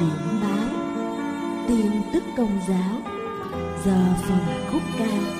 điểm báo tin tức công giáo giờ phòng khúc ca.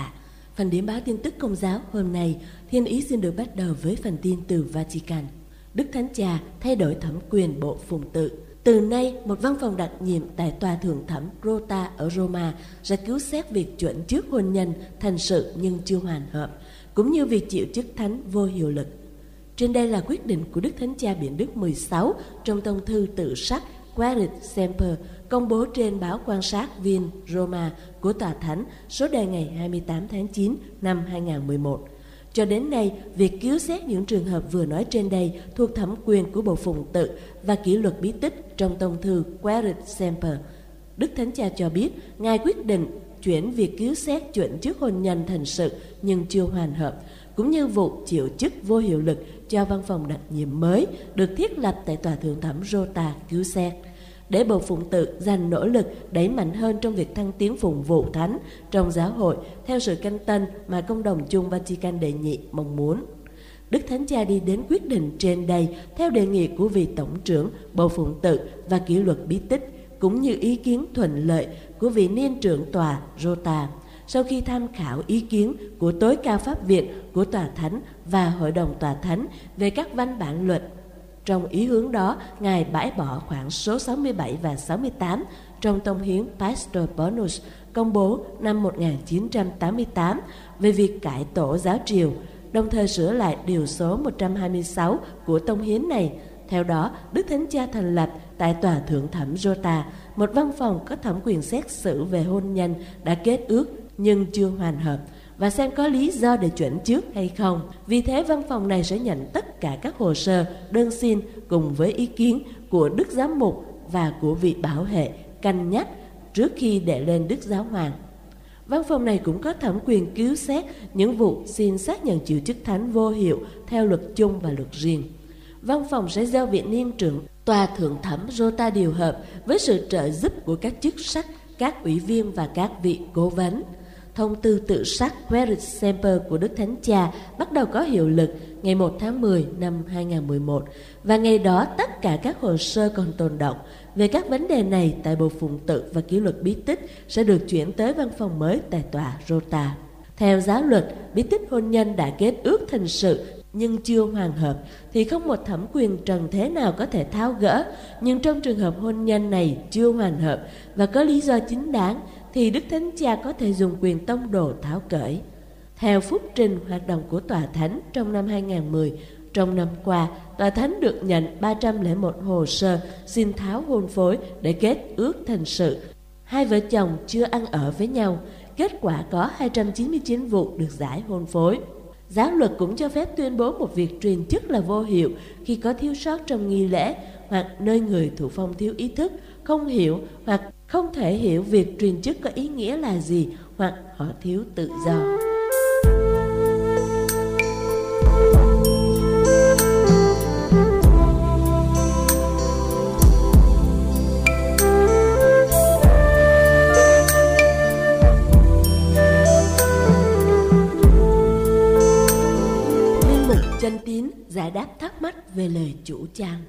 Phần điểm báo tin tức công giáo hôm nay, Thiên Ý xin được bắt đầu với phần tin từ Vatican. Đức Thánh Cha thay đổi thẩm quyền bộ phụng tự. Từ nay, một văn phòng đặc nhiệm tại Tòa Thượng Thẩm Rota ở Roma sẽ cứu xét việc chuẩn trước hôn nhân thành sự nhưng chưa hoàn hợp, cũng như việc chịu chức thánh vô hiệu lực. Trên đây là quyết định của Đức Thánh Cha Biển Đức 16 trong tông thư tự sắc Quarit Semper công bố trên báo quan sát viên Roma của Tòa Thánh số đề ngày 28 tháng 9 năm 2011. Cho đến nay, việc cứu xét những trường hợp vừa nói trên đây thuộc thẩm quyền của Bộ Phụng tự và kỷ luật bí tích trong tông thư Quarit Semper. Đức Thánh Cha cho biết, Ngài quyết định chuyển việc cứu xét chuẩn trước hôn nhân thành sự nhưng chưa hoàn hợp, cũng như vụ chịu chức vô hiệu lực cho văn phòng đặc nhiệm mới được thiết lập tại Tòa Thượng Thẩm Rota cứu xét để bầu Phụng tự dành nỗ lực đẩy mạnh hơn trong việc thăng tiến phụng vụ thánh trong giáo hội theo sự canh tân mà công đồng chung Vatican đề nghị mong muốn. Đức Thánh Cha đi đến quyết định trên đây theo đề nghị của vị Tổng trưởng Bộ Phụng tự và kỷ luật bí tích, cũng như ý kiến thuận lợi của vị niên trưởng tòa Rota sau khi tham khảo ý kiến của tối cao pháp viện của tòa thánh và hội đồng tòa thánh về các văn bản luật trong ý hướng đó, Ngài bãi bỏ khoảng số 67 và 68 trong tông hiến Pastor Bonus công bố năm 1988 về việc cải tổ giáo triều, đồng thời sửa lại điều số 126 của tông hiến này. Theo đó, Đức Thánh Cha thành lập tại Tòa Thượng Thẩm Rota một văn phòng có thẩm quyền xét xử về hôn nhân đã kết ước nhưng chưa hoàn hợp và xem có lý do để chuẩn trước hay không. Vì thế văn phòng này sẽ nhận tất cả các hồ sơ, đơn xin cùng với ý kiến của Đức Giám mục và của vị bảo hệ canh nhắc trước khi đệ lên Đức Giáo Hoàng. Văn phòng này cũng có thẩm quyền cứu xét những vụ xin xác nhận chịu chức thánh vô hiệu theo luật chung và luật riêng. Văn phòng sẽ giao viện niên trưởng tòa thượng thẩm Rota điều hợp với sự trợ giúp của các chức sắc, các ủy viên và các vị cố vấn. Thông tư tự sắc Merit Semper của Đức Thánh Cha bắt đầu có hiệu lực ngày 1 tháng 10 năm 2011 và ngày đó tất cả các hồ sơ còn tồn động về các vấn đề này tại Bộ Phụng tự và kỷ luật bí tích sẽ được chuyển tới văn phòng mới tại tòa Rota. Theo giáo luật, bí tích hôn nhân đã kết ước thành sự nhưng chưa hoàn hợp thì không một thẩm quyền trần thế nào có thể tháo gỡ nhưng trong trường hợp hôn nhân này chưa hoàn hợp và có lý do chính đáng thì Đức Thánh Cha có thể dùng quyền tông đồ tháo cởi. Theo phúc trình hoạt động của Tòa Thánh trong năm 2010, trong năm qua, Tòa Thánh được nhận 301 hồ sơ xin tháo hôn phối để kết ước thành sự. Hai vợ chồng chưa ăn ở với nhau, kết quả có 299 vụ được giải hôn phối. Giáo luật cũng cho phép tuyên bố một việc truyền chức là vô hiệu khi có thiếu sót trong nghi lễ hoặc nơi người thụ phong thiếu ý thức, không hiểu hoặc không thể hiểu việc truyền chức có ý nghĩa là gì, hoặc họ thiếu tự do. Linh mục chân tín giải đáp thắc mắc về lời chủ trang.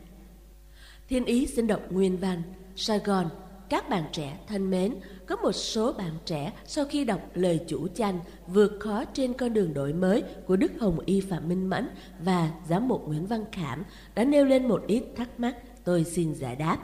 Thiên ý xin đọc nguyên văn, Sài Gòn các bạn trẻ thân mến, có một số bạn trẻ sau khi đọc lời chủ chanh vượt khó trên con đường đổi mới của Đức Hồng Y Phạm Minh Mẫn và Giám mục Nguyễn Văn Khảm đã nêu lên một ít thắc mắc tôi xin giải đáp.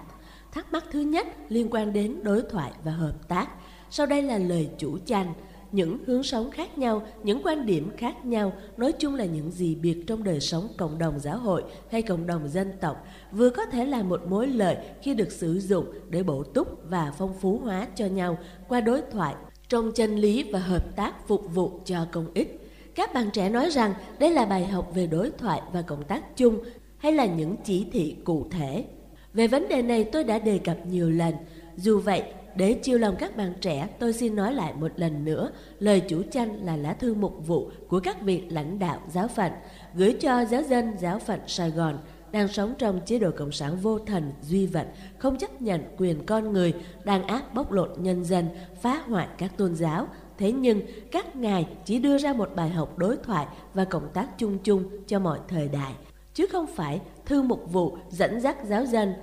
Thắc mắc thứ nhất liên quan đến đối thoại và hợp tác. Sau đây là lời chủ chanh những hướng sống khác nhau, những quan điểm khác nhau, nói chung là những gì biệt trong đời sống cộng đồng giáo hội hay cộng đồng dân tộc, vừa có thể là một mối lợi khi được sử dụng để bổ túc và phong phú hóa cho nhau qua đối thoại trong chân lý và hợp tác phục vụ cho công ích. Các bạn trẻ nói rằng đây là bài học về đối thoại và cộng tác chung hay là những chỉ thị cụ thể. Về vấn đề này tôi đã đề cập nhiều lần. Dù vậy, để chiêu lòng các bạn trẻ, tôi xin nói lại một lần nữa, lời chủ tranh là lá thư mục vụ của các vị lãnh đạo giáo phận, gửi cho giáo dân giáo phận Sài Gòn, đang sống trong chế độ cộng sản vô thần, duy vật, không chấp nhận quyền con người, đang ác bóc lột nhân dân, phá hoại các tôn giáo. Thế nhưng, các ngài chỉ đưa ra một bài học đối thoại và cộng tác chung chung cho mọi thời đại, chứ không phải thư mục vụ dẫn dắt giáo dân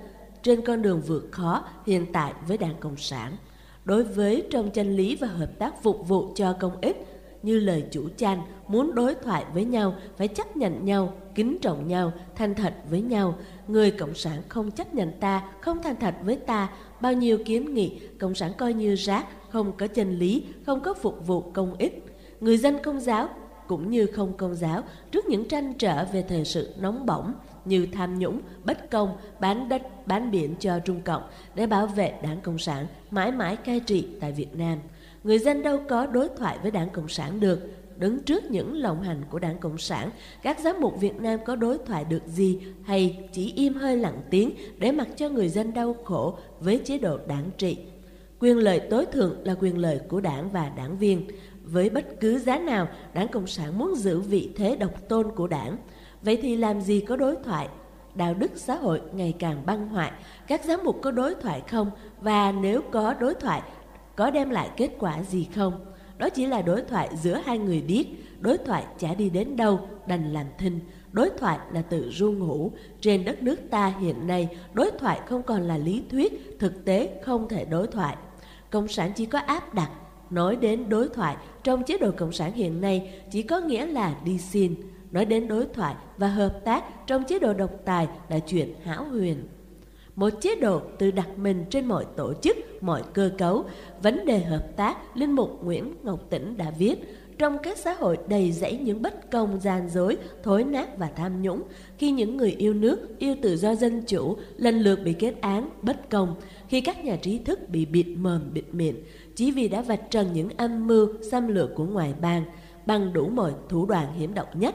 trên con đường vượt khó hiện tại với Đảng Cộng sản. Đối với trong chân lý và hợp tác phục vụ cho công ích, như lời chủ tranh muốn đối thoại với nhau phải chấp nhận nhau, kính trọng nhau, thành thật với nhau. Người Cộng sản không chấp nhận ta, không thành thật với ta. Bao nhiêu kiến nghị, Cộng sản coi như rác, không có chân lý, không có phục vụ công ích. Người dân công giáo cũng như không công giáo trước những tranh trở về thời sự nóng bỏng như tham nhũng, bất công, bán đất, bán biển cho Trung Cộng để bảo vệ đảng Cộng sản mãi mãi cai trị tại Việt Nam. Người dân đâu có đối thoại với đảng Cộng sản được. Đứng trước những lộng hành của đảng Cộng sản, các giám mục Việt Nam có đối thoại được gì hay chỉ im hơi lặng tiếng để mặc cho người dân đau khổ với chế độ đảng trị. Quyền lợi tối thượng là quyền lợi của đảng và đảng viên. Với bất cứ giá nào, đảng Cộng sản muốn giữ vị thế độc tôn của đảng. Vậy thì làm gì có đối thoại? Đạo đức xã hội ngày càng băng hoại, các giám mục có đối thoại không? Và nếu có đối thoại, có đem lại kết quả gì không? Đó chỉ là đối thoại giữa hai người biết, đối thoại chả đi đến đâu, đành làm thinh. Đối thoại là tự ru ngủ. Trên đất nước ta hiện nay, đối thoại không còn là lý thuyết, thực tế không thể đối thoại. Cộng sản chỉ có áp đặt, nói đến đối thoại trong chế độ cộng sản hiện nay chỉ có nghĩa là đi xin. Nói đến đối thoại và hợp tác trong chế độ độc tài là chuyện hão huyền một chế độ tự đặt mình trên mọi tổ chức, mọi cơ cấu. Vấn đề hợp tác, Linh Mục Nguyễn Ngọc Tĩnh đã viết, trong các xã hội đầy rẫy những bất công, gian dối, thối nát và tham nhũng, khi những người yêu nước, yêu tự do dân chủ lần lượt bị kết án, bất công, khi các nhà trí thức bị bịt mồm bịt miệng, chỉ vì đã vạch trần những âm mưu xâm lược của ngoại bang bằng đủ mọi thủ đoạn hiểm độc nhất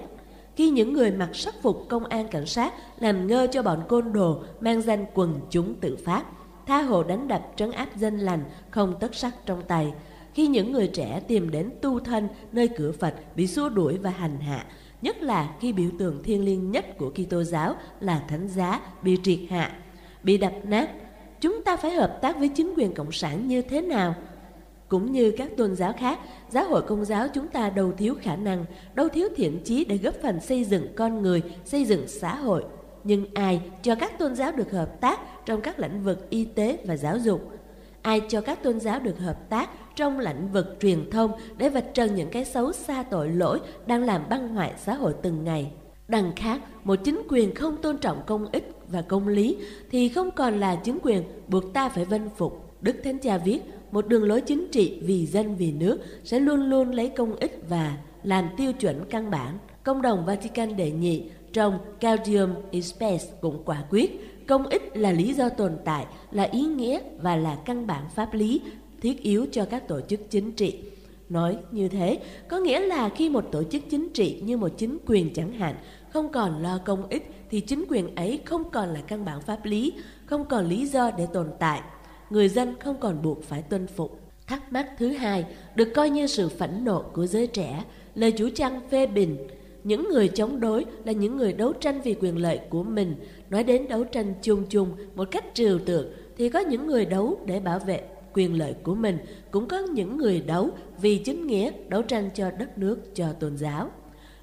khi những người mặc sắc phục công an cảnh sát làm ngơ cho bọn côn đồ mang danh quần chúng tự phát, tha hồ đánh đập trấn áp dân lành không tất sắc trong tay. Khi những người trẻ tìm đến tu thân nơi cửa Phật bị xua đuổi và hành hạ, nhất là khi biểu tượng thiêng liêng nhất của Kitô giáo là thánh giá bị triệt hạ, bị đập nát, chúng ta phải hợp tác với chính quyền cộng sản như thế nào? Cũng như các tôn giáo khác, giáo hội công giáo chúng ta đâu thiếu khả năng, đâu thiếu thiện chí để góp phần xây dựng con người, xây dựng xã hội. Nhưng ai cho các tôn giáo được hợp tác trong các lĩnh vực y tế và giáo dục? Ai cho các tôn giáo được hợp tác trong lĩnh vực truyền thông để vạch trần những cái xấu xa tội lỗi đang làm băng hoại xã hội từng ngày? Đằng khác, một chính quyền không tôn trọng công ích và công lý thì không còn là chính quyền buộc ta phải vân phục. Đức Thánh Cha viết, một đường lối chính trị vì dân vì nước sẽ luôn luôn lấy công ích và làm tiêu chuẩn căn bản. Công đồng Vatican đề nghị trong Gaudium et Spes cũng quả quyết, công ích là lý do tồn tại, là ý nghĩa và là căn bản pháp lý thiết yếu cho các tổ chức chính trị. Nói như thế, có nghĩa là khi một tổ chức chính trị như một chính quyền chẳng hạn không còn lo công ích thì chính quyền ấy không còn là căn bản pháp lý, không còn lý do để tồn tại người dân không còn buộc phải tuân phục. Thắc mắc thứ hai được coi như sự phẫn nộ của giới trẻ, lời chủ trăng phê bình. Những người chống đối là những người đấu tranh vì quyền lợi của mình. Nói đến đấu tranh chung chung một cách trừu tượng thì có những người đấu để bảo vệ quyền lợi của mình, cũng có những người đấu vì chính nghĩa đấu tranh cho đất nước, cho tôn giáo.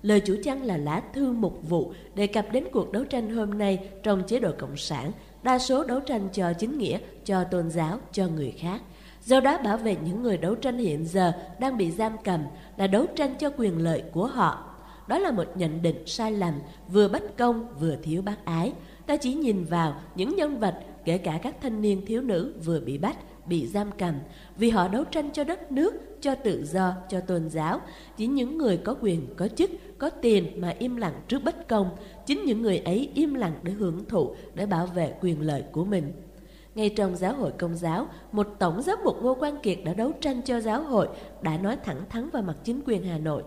Lời chủ trăng là lá thư mục vụ đề cập đến cuộc đấu tranh hôm nay trong chế độ Cộng sản đa số đấu tranh cho chính nghĩa, cho tôn giáo, cho người khác. Do đó bảo vệ những người đấu tranh hiện giờ đang bị giam cầm là đấu tranh cho quyền lợi của họ. Đó là một nhận định sai lầm, vừa bất công vừa thiếu bác ái. Ta chỉ nhìn vào những nhân vật, kể cả các thanh niên thiếu nữ vừa bị bắt, bị giam cầm vì họ đấu tranh cho đất nước, cho tự do, cho tôn giáo. chính những người có quyền, có chức, có tiền mà im lặng trước bất công, chính những người ấy im lặng để hưởng thụ, để bảo vệ quyền lợi của mình. Ngay trong giáo hội công giáo, một tổng giám mục Ngô Quang Kiệt đã đấu tranh cho giáo hội, đã nói thẳng thắn vào mặt chính quyền Hà Nội.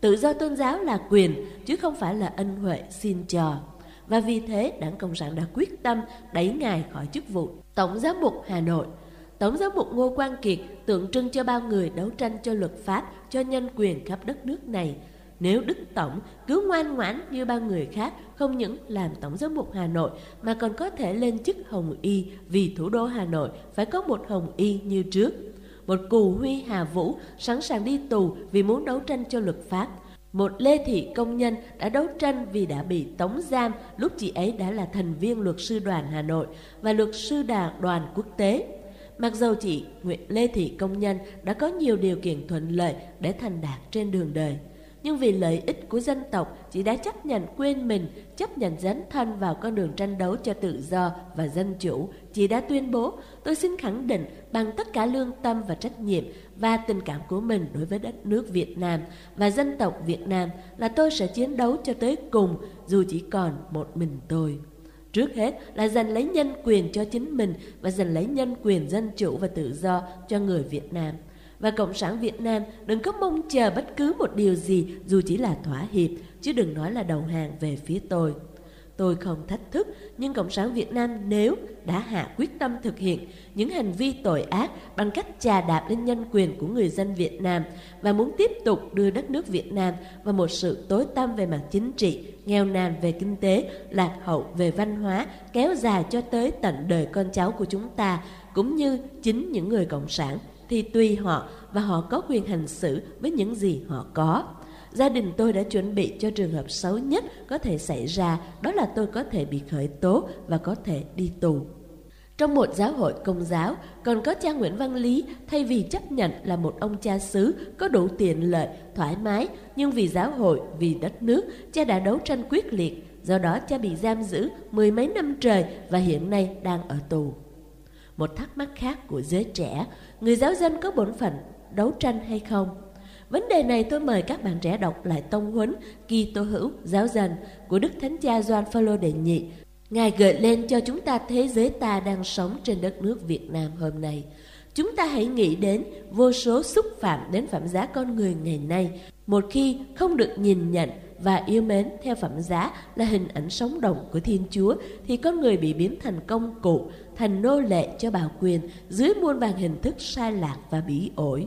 Tự do tôn giáo là quyền, chứ không phải là ân huệ xin cho. Và vì thế, Đảng Cộng sản đã quyết tâm đẩy ngài khỏi chức vụ Tổng giám mục Hà Nội. Tổng giám mục Ngô Quang Kiệt tượng trưng cho bao người đấu tranh cho luật pháp, cho nhân quyền khắp đất nước này. Nếu Đức Tổng cứ ngoan ngoãn như bao người khác, không những làm Tổng giám mục Hà Nội mà còn có thể lên chức Hồng Y vì thủ đô Hà Nội phải có một Hồng Y như trước. Một cù huy Hà Vũ sẵn sàng đi tù vì muốn đấu tranh cho luật pháp. Một Lê Thị Công Nhân đã đấu tranh vì đã bị tống giam lúc chị ấy đã là thành viên luật sư đoàn Hà Nội và luật sư đoàn, đoàn quốc tế. Mặc dù chị Nguyễn Lê Thị Công Nhân đã có nhiều điều kiện thuận lợi để thành đạt trên đường đời nhưng vì lợi ích của dân tộc, chị đã chấp nhận quên mình, chấp nhận dấn thân vào con đường tranh đấu cho tự do và dân chủ. Chị đã tuyên bố, tôi xin khẳng định bằng tất cả lương tâm và trách nhiệm và tình cảm của mình đối với đất nước Việt Nam và dân tộc Việt Nam là tôi sẽ chiến đấu cho tới cùng dù chỉ còn một mình tôi. Trước hết là giành lấy nhân quyền cho chính mình và giành lấy nhân quyền dân chủ và tự do cho người Việt Nam và Cộng sản Việt Nam đừng có mong chờ bất cứ một điều gì dù chỉ là thỏa hiệp, chứ đừng nói là đầu hàng về phía tôi. Tôi không thách thức, nhưng Cộng sản Việt Nam nếu đã hạ quyết tâm thực hiện những hành vi tội ác bằng cách chà đạp lên nhân quyền của người dân Việt Nam và muốn tiếp tục đưa đất nước Việt Nam vào một sự tối tăm về mặt chính trị, nghèo nàn về kinh tế, lạc hậu về văn hóa, kéo dài cho tới tận đời con cháu của chúng ta, cũng như chính những người Cộng sản thì tùy họ và họ có quyền hành xử với những gì họ có. Gia đình tôi đã chuẩn bị cho trường hợp xấu nhất có thể xảy ra, đó là tôi có thể bị khởi tố và có thể đi tù. Trong một giáo hội công giáo, còn có cha Nguyễn Văn Lý thay vì chấp nhận là một ông cha xứ có đủ tiện lợi, thoải mái, nhưng vì giáo hội, vì đất nước, cha đã đấu tranh quyết liệt. Do đó cha bị giam giữ mười mấy năm trời và hiện nay đang ở tù. Một thắc mắc khác của giới trẻ, người giáo dân có bổn phận đấu tranh hay không? Vấn đề này tôi mời các bạn trẻ đọc lại tông huấn Kỳ Tô Hữu, giáo dân của Đức Thánh Cha Doan Phaolô Đệ Nhị. Ngài gợi lên cho chúng ta thế giới ta đang sống trên đất nước Việt Nam hôm nay. Chúng ta hãy nghĩ đến vô số xúc phạm đến phẩm giá con người ngày nay. Một khi không được nhìn nhận và yêu mến theo phẩm giá là hình ảnh sống động của Thiên Chúa thì con người bị biến thành công cụ, thành nô lệ cho bảo quyền dưới muôn vàng hình thức sai lạc và bỉ ổi.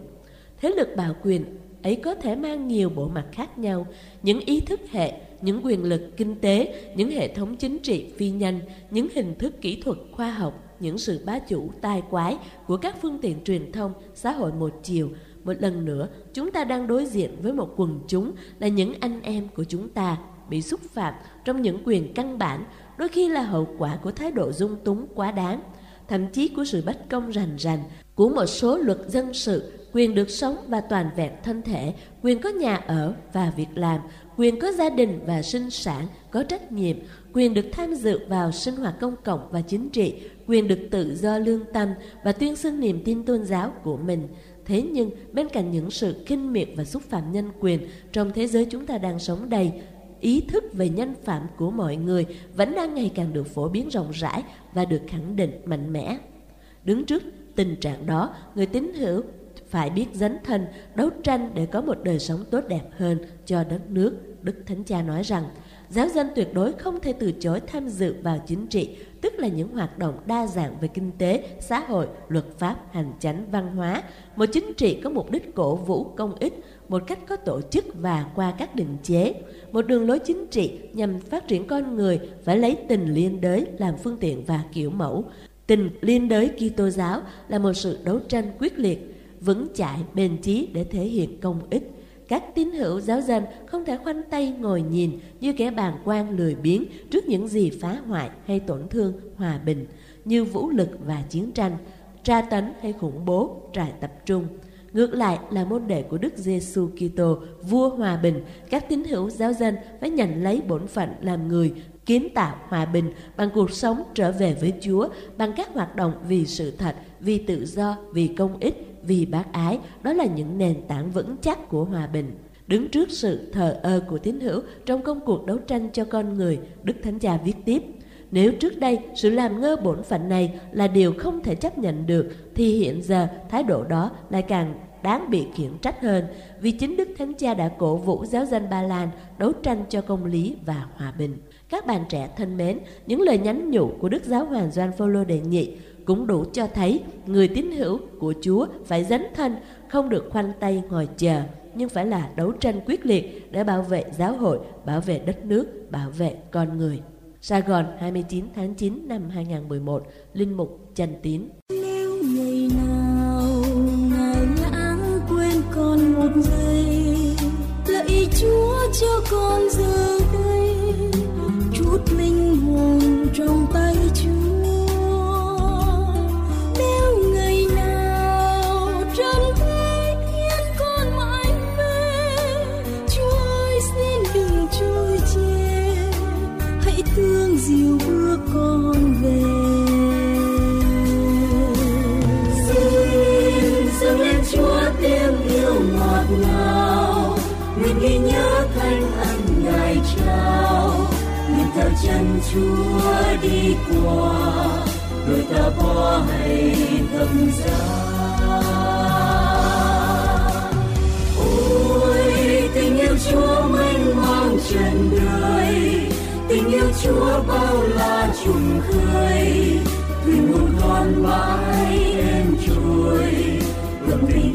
Thế lực bảo quyền ấy có thể mang nhiều bộ mặt khác nhau, những ý thức hệ, những quyền lực kinh tế, những hệ thống chính trị phi nhanh, những hình thức kỹ thuật khoa học, những sự bá chủ tai quái của các phương tiện truyền thông, xã hội một chiều. Một lần nữa, chúng ta đang đối diện với một quần chúng là những anh em của chúng ta bị xúc phạm trong những quyền căn bản, đôi khi là hậu quả của thái độ dung túng quá đáng, thậm chí của sự bất công rành rành, của một số luật dân sự, quyền được sống và toàn vẹn thân thể, quyền có nhà ở và việc làm, quyền có gia đình và sinh sản, có trách nhiệm, quyền được tham dự vào sinh hoạt công cộng và chính trị, quyền được tự do lương tâm và tuyên xưng niềm tin tôn giáo của mình. Thế nhưng, bên cạnh những sự kinh miệt và xúc phạm nhân quyền trong thế giới chúng ta đang sống đây, ý thức về nhân phạm của mọi người vẫn đang ngày càng được phổ biến rộng rãi và được khẳng định mạnh mẽ. Đứng trước tình trạng đó, người tín hữu phải biết dấn thân, đấu tranh để có một đời sống tốt đẹp hơn cho đất nước. Đức Thánh Cha nói rằng, giáo dân tuyệt đối không thể từ chối tham dự vào chính trị, tức là những hoạt động đa dạng về kinh tế, xã hội, luật pháp, hành chánh, văn hóa. Một chính trị có mục đích cổ vũ công ích, một cách có tổ chức và qua các định chế. Một đường lối chính trị nhằm phát triển con người phải lấy tình liên đới làm phương tiện và kiểu mẫu. Tình liên đới Kitô giáo là một sự đấu tranh quyết liệt, vững chãi, bền chí để thể hiện công ích. Các tín hữu giáo dân không thể khoanh tay ngồi nhìn như kẻ bàn quan lười biếng trước những gì phá hoại hay tổn thương hòa bình như vũ lực và chiến tranh, tra tấn hay khủng bố, trại tập trung. Ngược lại là môn đệ của Đức Giêsu Kitô, vua hòa bình, các tín hữu giáo dân phải nhận lấy bổn phận làm người kiến tạo hòa bình bằng cuộc sống trở về với Chúa, bằng các hoạt động vì sự thật, vì tự do, vì công ích, vì bác ái. Đó là những nền tảng vững chắc của hòa bình. Đứng trước sự thờ ơ của tín hữu trong công cuộc đấu tranh cho con người, Đức Thánh Cha viết tiếp. Nếu trước đây sự làm ngơ bổn phận này là điều không thể chấp nhận được, thì hiện giờ thái độ đó lại càng đáng bị khiển trách hơn vì chính Đức Thánh Cha đã cổ vũ giáo dân Ba Lan đấu tranh cho công lý và hòa bình. Các bạn trẻ thân mến, những lời nhắn nhủ của Đức Giáo Hoàng Gioan Phaolô đệ nhị cũng đủ cho thấy người tín hữu của Chúa phải dấn thân, không được khoanh tay ngồi chờ, nhưng phải là đấu tranh quyết liệt để bảo vệ giáo hội, bảo vệ đất nước, bảo vệ con người. Sài Gòn 29 tháng 9 năm 2011, Linh Mục Trần Tín. Chân Chúa đi qua, đôi ta bỏ hay thầm giá. Ôi tình yêu Chúa mênh mang trần đời, tình yêu Chúa bao la trùng khơi, thuyền một con mãi em trôi, ngập tình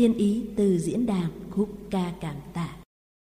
thiên ý từ diễn đàn khúc ca cảm tạ.